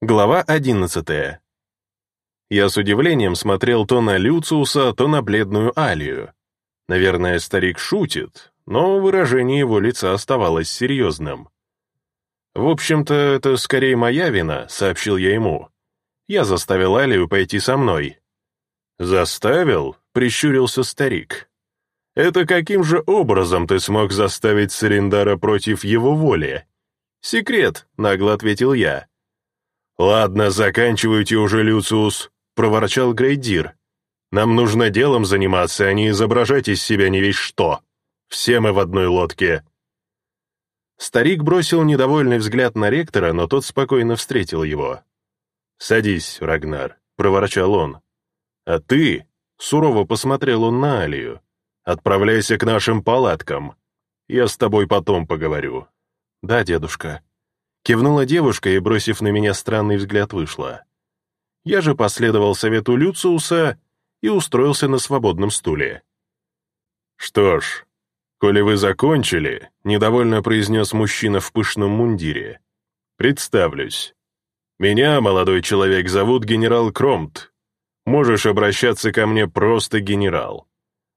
Глава одиннадцатая. Я с удивлением смотрел то на Люциуса, то на бледную Алию. Наверное, старик шутит, но выражение его лица оставалось серьезным. «В общем-то, это скорее моя вина», — сообщил я ему. «Я заставил Алию пойти со мной». «Заставил?» — прищурился старик. «Это каким же образом ты смог заставить Сарендара против его воли?» «Секрет», — нагло ответил я. «Ладно, заканчивайте уже, Люциус», — проворчал Грейдир. «Нам нужно делом заниматься, а не изображать из себя не весь что. Все мы в одной лодке». Старик бросил недовольный взгляд на ректора, но тот спокойно встретил его. «Садись, Рагнар», — проворчал он. «А ты», — сурово посмотрел он на Алию, — «отправляйся к нашим палаткам. Я с тобой потом поговорю». «Да, дедушка», Кивнула девушка и, бросив на меня странный взгляд, вышла. Я же последовал совету Люциуса и устроился на свободном стуле. «Что ж, коли вы закончили», — недовольно произнес мужчина в пышном мундире, — «представлюсь. Меня, молодой человек, зовут генерал Кромт. Можешь обращаться ко мне просто генерал.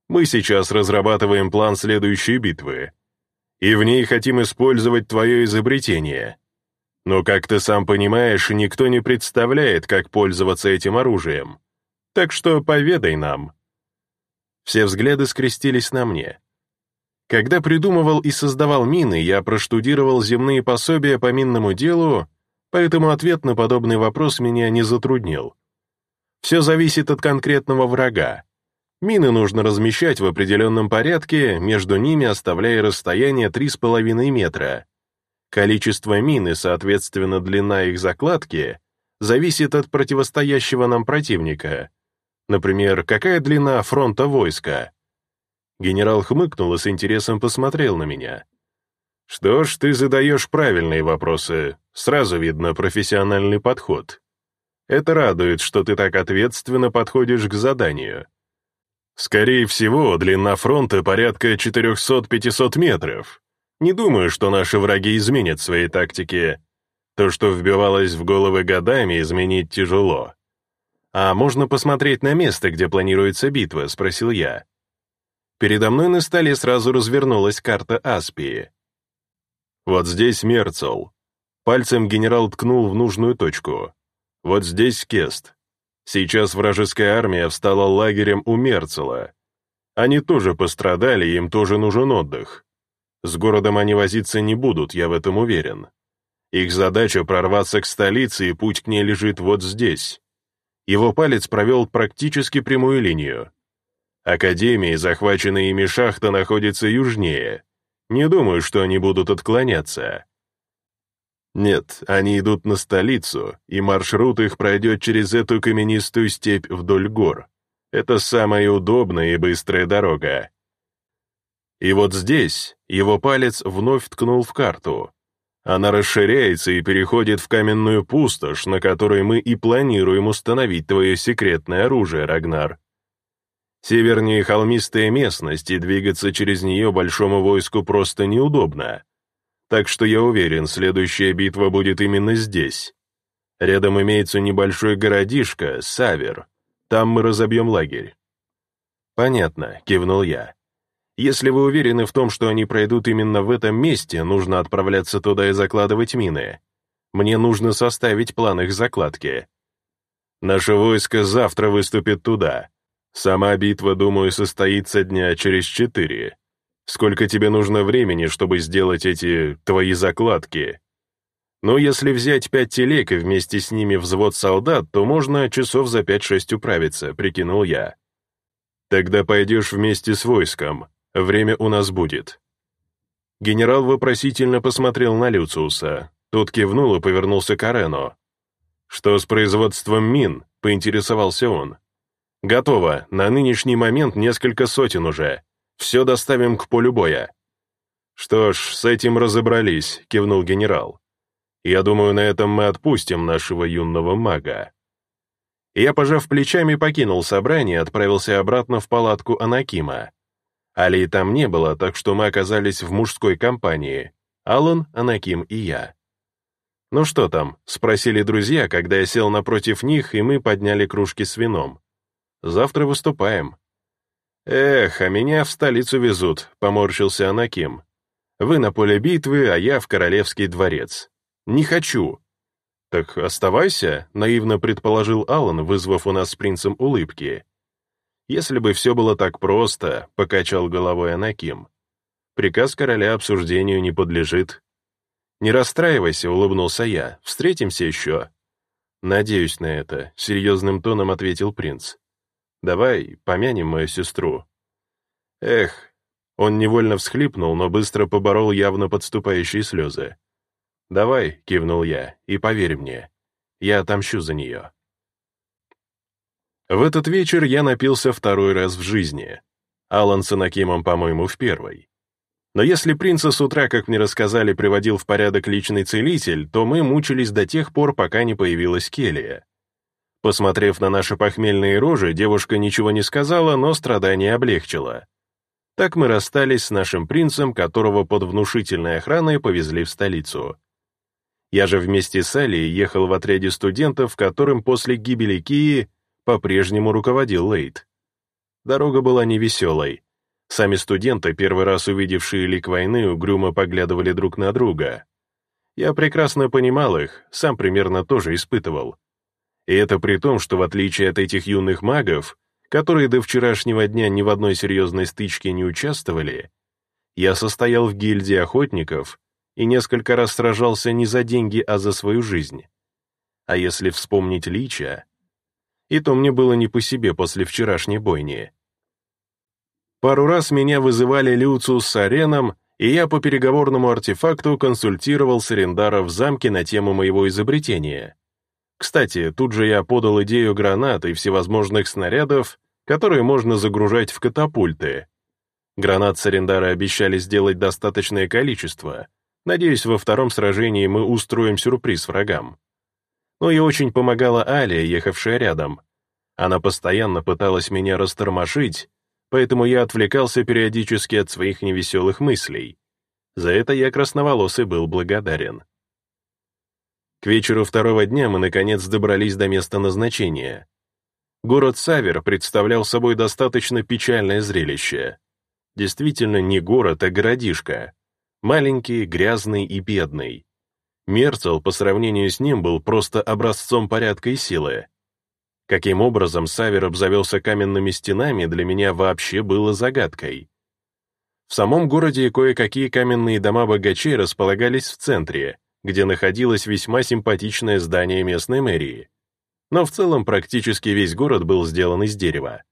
Мы сейчас разрабатываем план следующей битвы, и в ней хотим использовать твое изобретение — но, как ты сам понимаешь, никто не представляет, как пользоваться этим оружием. Так что поведай нам». Все взгляды скрестились на мне. Когда придумывал и создавал мины, я проштудировал земные пособия по минному делу, поэтому ответ на подобный вопрос меня не затруднил. Все зависит от конкретного врага. Мины нужно размещать в определенном порядке, между ними оставляя расстояние 3,5 метра. Количество мин и, соответственно, длина их закладки зависит от противостоящего нам противника. Например, какая длина фронта войска? Генерал хмыкнул и с интересом посмотрел на меня. «Что ж, ты задаешь правильные вопросы. Сразу видно профессиональный подход. Это радует, что ты так ответственно подходишь к заданию. Скорее всего, длина фронта порядка 400-500 метров. Не думаю, что наши враги изменят свои тактики. То, что вбивалось в головы годами, изменить тяжело. «А можно посмотреть на место, где планируется битва?» — спросил я. Передо мной на столе сразу развернулась карта Аспии. «Вот здесь Мерцел». Пальцем генерал ткнул в нужную точку. «Вот здесь Кест. Сейчас вражеская армия встала лагерем у Мерцела. Они тоже пострадали, им тоже нужен отдых. С городом они возиться не будут, я в этом уверен. Их задача прорваться к столице, и путь к ней лежит вот здесь. Его палец провел практически прямую линию. Академии, захваченные ими шахта, находится южнее. Не думаю, что они будут отклоняться. Нет, они идут на столицу, и маршрут их пройдет через эту каменистую степь вдоль гор. Это самая удобная и быстрая дорога. И вот здесь его палец вновь ткнул в карту. Она расширяется и переходит в каменную пустошь, на которой мы и планируем установить твое секретное оружие, Рагнар. Севернее холмистая местность, и двигаться через нее большому войску просто неудобно. Так что я уверен, следующая битва будет именно здесь. Рядом имеется небольшой городишко, Савер. Там мы разобьем лагерь. «Понятно», — кивнул я. Если вы уверены в том, что они пройдут именно в этом месте, нужно отправляться туда и закладывать мины. Мне нужно составить план их закладки. Наше войско завтра выступит туда. Сама битва, думаю, состоится дня через четыре. Сколько тебе нужно времени, чтобы сделать эти твои закладки? Но если взять пять телег и вместе с ними взвод солдат, то можно часов за пять-шесть управиться, прикинул я. Тогда пойдешь вместе с войском. Время у нас будет». Генерал вопросительно посмотрел на Люциуса. Тот кивнул и повернулся к Арену. «Что с производством мин?» — поинтересовался он. «Готово. На нынешний момент несколько сотен уже. Все доставим к полю боя». «Что ж, с этим разобрались», — кивнул генерал. «Я думаю, на этом мы отпустим нашего юного мага». Я, пожав плечами, покинул собрание и отправился обратно в палатку Анакима. Алии там не было, так что мы оказались в мужской компании. Алан, Анаким и я. «Ну что там?» — спросили друзья, когда я сел напротив них, и мы подняли кружки с вином. «Завтра выступаем». «Эх, а меня в столицу везут», — поморщился Анаким. «Вы на поле битвы, а я в королевский дворец. Не хочу». «Так оставайся», — наивно предположил Алан, вызвав у нас с принцем улыбки. «Если бы все было так просто», — покачал головой Анаким. «Приказ короля обсуждению не подлежит». «Не расстраивайся», — улыбнулся я. «Встретимся еще». «Надеюсь на это», — серьезным тоном ответил принц. «Давай помянем мою сестру». «Эх», — он невольно всхлипнул, но быстро поборол явно подступающие слезы. «Давай», — кивнул я, — «и поверь мне, я отомщу за нее». В этот вечер я напился второй раз в жизни. Алан с Анакимом, по-моему, в первой. Но если принца с утра, как мне рассказали, приводил в порядок личный целитель, то мы мучились до тех пор, пока не появилась Келия. Посмотрев на наши похмельные рожи, девушка ничего не сказала, но страдания облегчила. Так мы расстались с нашим принцем, которого под внушительной охраной повезли в столицу. Я же вместе с Алией ехал в отряде студентов, которым после гибели Кии по-прежнему руководил Лейт. Дорога была невеселой. Сами студенты, первый раз увидевшие лик войны, угрюмо поглядывали друг на друга. Я прекрасно понимал их, сам примерно тоже испытывал. И это при том, что в отличие от этих юных магов, которые до вчерашнего дня ни в одной серьезной стычке не участвовали, я состоял в гильдии охотников и несколько раз сражался не за деньги, а за свою жизнь. А если вспомнить Лича, и то мне было не по себе после вчерашней бойни. Пару раз меня вызывали Люциус с Ареном, и я по переговорному артефакту консультировал Сарендара в замке на тему моего изобретения. Кстати, тут же я подал идею гранат и всевозможных снарядов, которые можно загружать в катапульты. Гранат Сарендара обещали сделать достаточное количество. Надеюсь, во втором сражении мы устроим сюрприз врагам. Но и очень помогала Алия, ехавшая рядом. Она постоянно пыталась меня растормошить, поэтому я отвлекался периодически от своих невеселых мыслей. За это я красноволосый был благодарен. К вечеру второго дня мы, наконец, добрались до места назначения. Город Савер представлял собой достаточно печальное зрелище. Действительно не город, а городишко. Маленький, грязный и бедный. Мерцел по сравнению с ним был просто образцом порядка и силы. Каким образом Савер обзавелся каменными стенами, для меня вообще было загадкой. В самом городе кое-какие каменные дома богачей располагались в центре, где находилось весьма симпатичное здание местной мэрии. Но в целом практически весь город был сделан из дерева.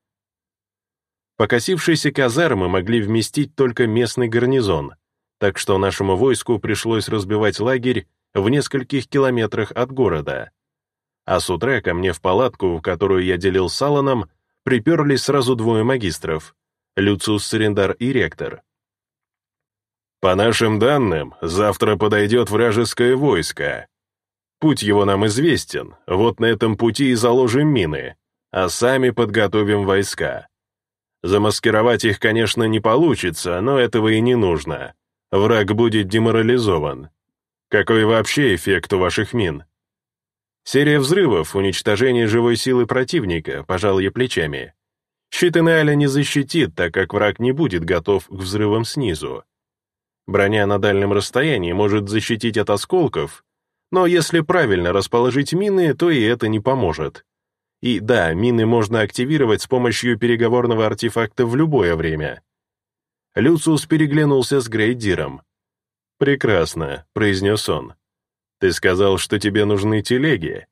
Покосившиеся казармы могли вместить только местный гарнизон, так что нашему войску пришлось разбивать лагерь в нескольких километрах от города а с утра ко мне в палатку, которую я делил с Алланом, приперлись сразу двое магистров — Люциус Сарендар и ректор. «По нашим данным, завтра подойдет вражеское войско. Путь его нам известен, вот на этом пути и заложим мины, а сами подготовим войска. Замаскировать их, конечно, не получится, но этого и не нужно. Враг будет деморализован. Какой вообще эффект у ваших мин?» Серия взрывов, уничтожение живой силы противника, пожал я плечами. Щит Инеаля не защитит, так как враг не будет готов к взрывам снизу. Броня на дальнем расстоянии может защитить от осколков, но если правильно расположить мины, то и это не поможет. И да, мины можно активировать с помощью переговорного артефакта в любое время. Люциус переглянулся с Грейдиром. «Прекрасно», — произнес он. Ты сказал, что тебе нужны телеги.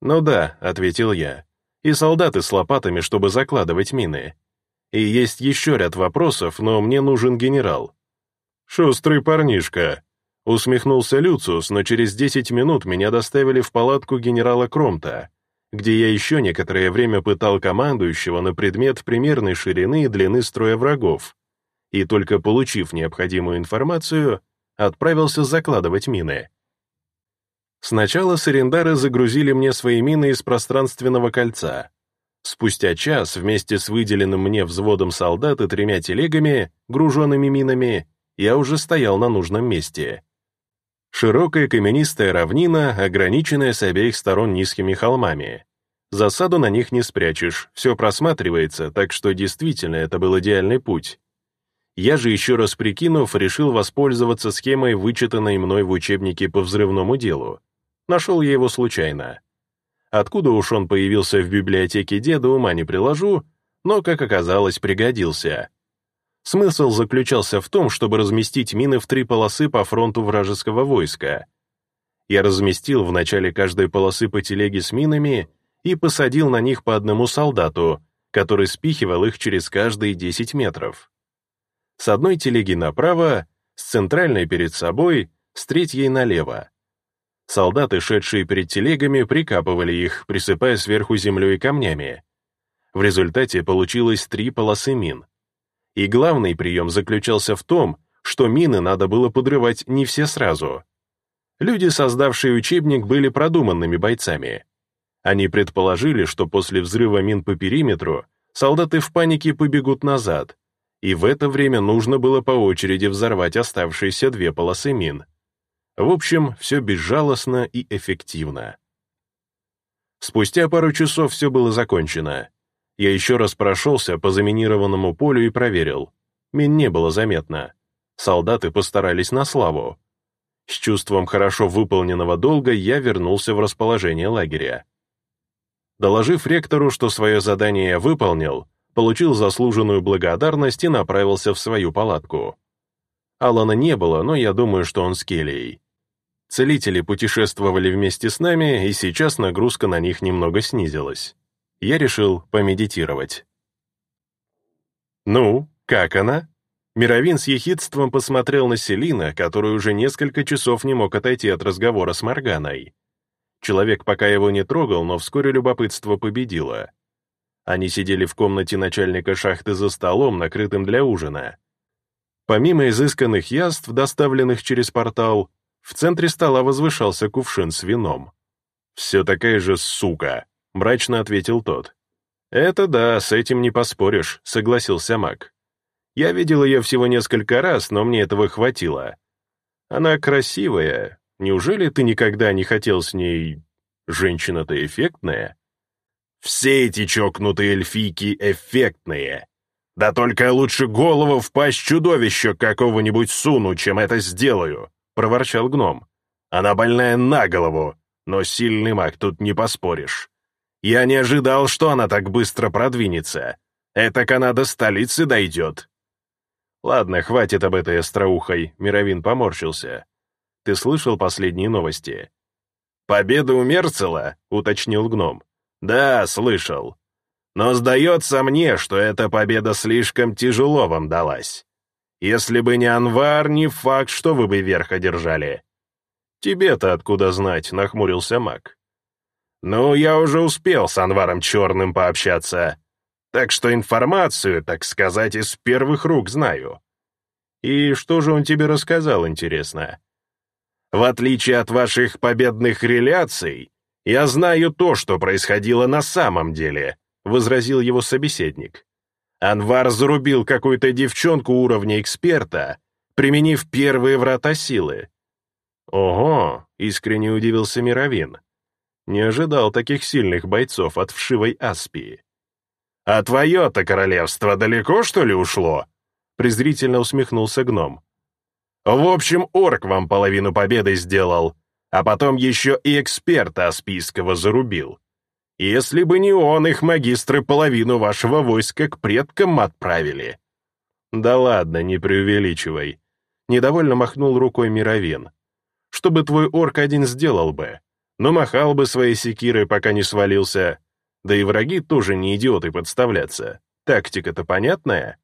Ну да, ответил я. И солдаты с лопатами, чтобы закладывать мины. И есть еще ряд вопросов, но мне нужен генерал. Шустрый парнишка. Усмехнулся Люциус, но через 10 минут меня доставили в палатку генерала Кромта, где я еще некоторое время пытал командующего на предмет примерной ширины и длины строя врагов, и только получив необходимую информацию, отправился закладывать мины. Сначала сарендары загрузили мне свои мины из пространственного кольца. Спустя час, вместе с выделенным мне взводом солдат и тремя телегами, груженными минами, я уже стоял на нужном месте. Широкая каменистая равнина, ограниченная с обеих сторон низкими холмами. Засаду на них не спрячешь, все просматривается, так что действительно это был идеальный путь. Я же еще раз прикинув, решил воспользоваться схемой, вычитанной мной в учебнике по взрывному делу. Нашел я его случайно. Откуда уж он появился в библиотеке деда, ума не приложу, но, как оказалось, пригодился. Смысл заключался в том, чтобы разместить мины в три полосы по фронту вражеского войска. Я разместил в начале каждой полосы по телеге с минами и посадил на них по одному солдату, который спихивал их через каждые 10 метров. С одной телеги направо, с центральной перед собой, с третьей налево. Солдаты, шедшие перед телегами, прикапывали их, присыпая сверху землей и камнями. В результате получилось три полосы мин. И главный прием заключался в том, что мины надо было подрывать не все сразу. Люди, создавшие учебник, были продуманными бойцами. Они предположили, что после взрыва мин по периметру солдаты в панике побегут назад, и в это время нужно было по очереди взорвать оставшиеся две полосы мин. В общем, все безжалостно и эффективно. Спустя пару часов все было закончено. Я еще раз прошелся по заминированному полю и проверил. Мин не было заметно. Солдаты постарались на славу. С чувством хорошо выполненного долга я вернулся в расположение лагеря. Доложив ректору, что свое задание я выполнил, получил заслуженную благодарность и направился в свою палатку. Алана не было, но я думаю, что он с Келлией. Целители путешествовали вместе с нами, и сейчас нагрузка на них немного снизилась. Я решил помедитировать. «Ну, как она?» Мировин с ехидством посмотрел на Селина, который уже несколько часов не мог отойти от разговора с Морганой. Человек пока его не трогал, но вскоре любопытство победило. Они сидели в комнате начальника шахты за столом, накрытым для ужина. Помимо изысканных яств, доставленных через портал, в центре стола возвышался кувшин с вином. «Все такая же сука», — мрачно ответил тот. «Это да, с этим не поспоришь», — согласился маг. «Я видел ее всего несколько раз, но мне этого хватило. Она красивая, Неужели ты никогда не хотел с ней... Женщина-то эффектная? Все эти чокнутые эльфийки эффектные. Да только лучше голову в пасть какого-нибудь суну, чем это сделаю, проворчал гном. Она больная на голову, но сильный маг тут не поспоришь. Я не ожидал, что она так быстро продвинется. Это она до столицы дойдет. Ладно, хватит об этой остроухой, Мировин поморщился. Ты слышал последние новости?» «Победа у Мерцела?» — уточнил гном. «Да, слышал. Но сдается мне, что эта победа слишком тяжело вам далась. Если бы не Анвар, не факт, что вы бы верх одержали». «Тебе-то откуда знать?» — нахмурился маг. «Ну, я уже успел с Анваром Черным пообщаться, так что информацию, так сказать, из первых рук знаю». «И что же он тебе рассказал, интересно?» В отличие от ваших победных реляций, я знаю то, что происходило на самом деле», — возразил его собеседник. Анвар зарубил какую-то девчонку уровня эксперта, применив первые врата силы. «Ого!» — искренне удивился Мировин. Не ожидал таких сильных бойцов от вшивой Аспии. «А твое-то королевство далеко, что ли, ушло?» — презрительно усмехнулся гном. В общем, орк вам половину победы сделал, а потом еще и эксперта Аспийского зарубил. Если бы не он, их магистры половину вашего войска к предкам отправили. Да ладно, не преувеличивай. Недовольно махнул рукой Мировин. Чтобы твой орк один сделал бы. Но махал бы своей секирой, пока не свалился. Да и враги тоже не идиоты подставляться. Тактика-то понятная?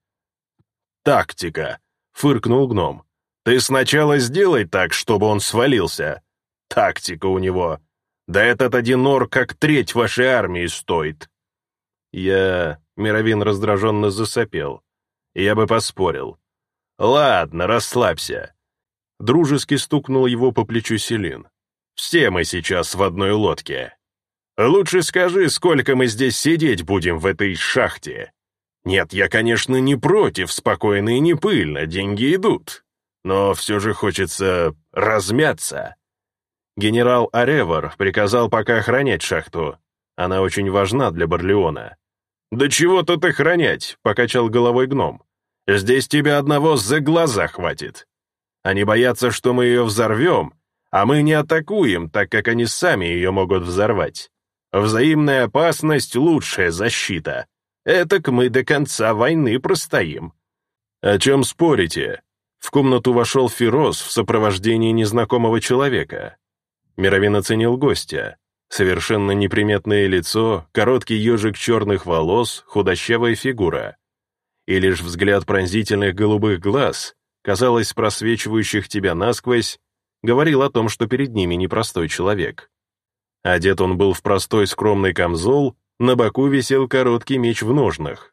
Тактика, фыркнул гном. Ты сначала сделай так, чтобы он свалился. Тактика у него. Да этот один ор как треть вашей армии стоит. Я... Мировин раздраженно засопел. Я бы поспорил. Ладно, расслабься. Дружески стукнул его по плечу Селин. Все мы сейчас в одной лодке. Лучше скажи, сколько мы здесь сидеть будем в этой шахте. Нет, я, конечно, не против, спокойно и не пыльно, деньги идут. Но все же хочется размяться. Генерал Аревар приказал пока охранять шахту. Она очень важна для Барлеона. «Да чего тут охранять?» — покачал головой гном. «Здесь тебя одного за глаза хватит. Они боятся, что мы ее взорвем, а мы не атакуем, так как они сами ее могут взорвать. Взаимная опасность — лучшая защита. Этак мы до конца войны простоим». «О чем спорите?» В комнату вошел Фироз в сопровождении незнакомого человека. Мировин оценил гостя. Совершенно неприметное лицо, короткий ежик черных волос, худощавая фигура. И лишь взгляд пронзительных голубых глаз, казалось, просвечивающих тебя насквозь, говорил о том, что перед ними непростой человек. Одет он был в простой скромный камзол, на боку висел короткий меч в ножнах.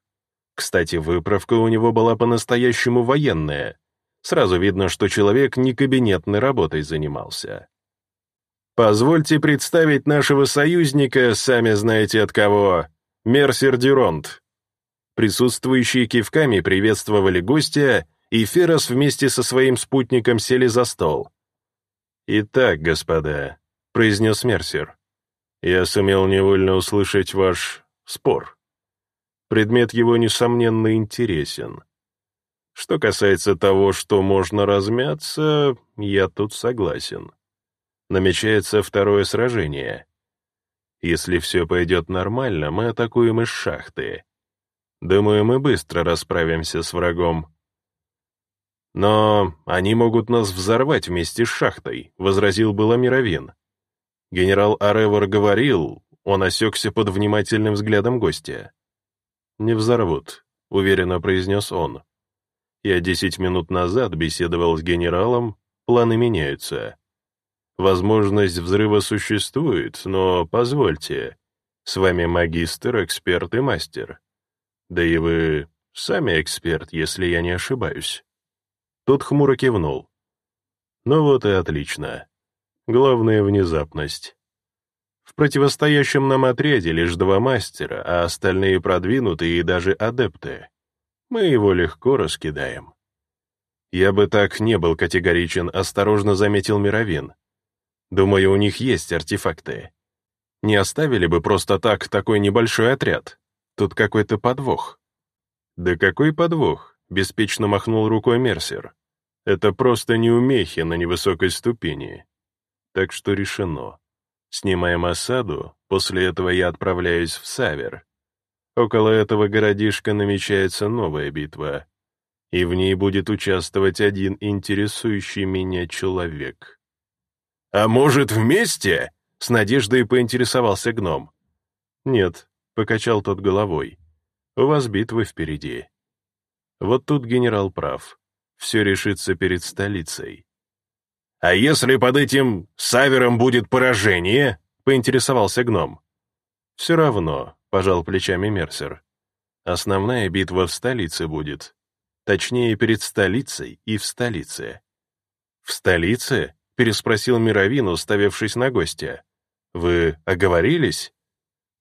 Кстати, выправка у него была по-настоящему военная. Сразу видно, что человек не кабинетной работой занимался. Позвольте представить нашего союзника, сами знаете от кого, Мерсер Дюронт. Присутствующие кивками приветствовали гостя, и Ферос вместе со своим спутником сели за стол. «Итак, господа», — произнес Мерсер, — «я сумел невольно услышать ваш спор. Предмет его, несомненно, интересен. Что касается того, что можно размяться, я тут согласен. Намечается второе сражение. Если все пойдет нормально, мы атакуем из шахты. Думаю, мы быстро расправимся с врагом. Но они могут нас взорвать вместе с шахтой, возразил было Мировин. Генерал Аревор говорил, он осекся под внимательным взглядом гостя. «Не взорвут», — уверенно произнес он. Я десять минут назад беседовал с генералом, планы меняются. Возможность взрыва существует, но позвольте, с вами магистр, эксперт и мастер. Да и вы сами эксперт, если я не ошибаюсь. Тот хмуро кивнул. Ну вот и отлично. Главное — внезапность. В противостоящем нам отряде лишь два мастера, а остальные продвинутые и даже адепты мы его легко раскидаем. Я бы так не был категоричен, осторожно заметил Мировин. Думаю, у них есть артефакты. Не оставили бы просто так такой небольшой отряд. Тут какой-то подвох. Да какой подвох? Беспечно махнул рукой Мерсер. Это просто неумехи на невысокой ступени. Так что решено. Снимаем осаду, после этого я отправляюсь в Савер. Около этого городишка намечается новая битва, и в ней будет участвовать один интересующий меня человек. «А может, вместе?» — с надеждой поинтересовался гном. «Нет», — покачал тот головой, — «у вас битвы впереди». Вот тут генерал прав. Все решится перед столицей. «А если под этим савером будет поражение?» — поинтересовался гном. «Все равно», — пожал плечами Мерсер. «Основная битва в столице будет. Точнее, перед столицей и в столице». «В столице?» — переспросил Мировин, уставившись на гостя. «Вы оговорились?»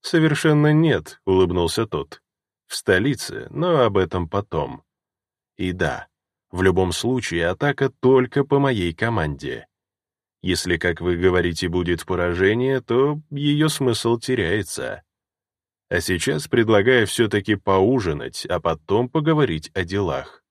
«Совершенно нет», — улыбнулся тот. «В столице, но об этом потом». «И да, в любом случае атака только по моей команде. Если, как вы говорите, будет поражение, то ее смысл теряется. А сейчас предлагаю все-таки поужинать, а потом поговорить о делах.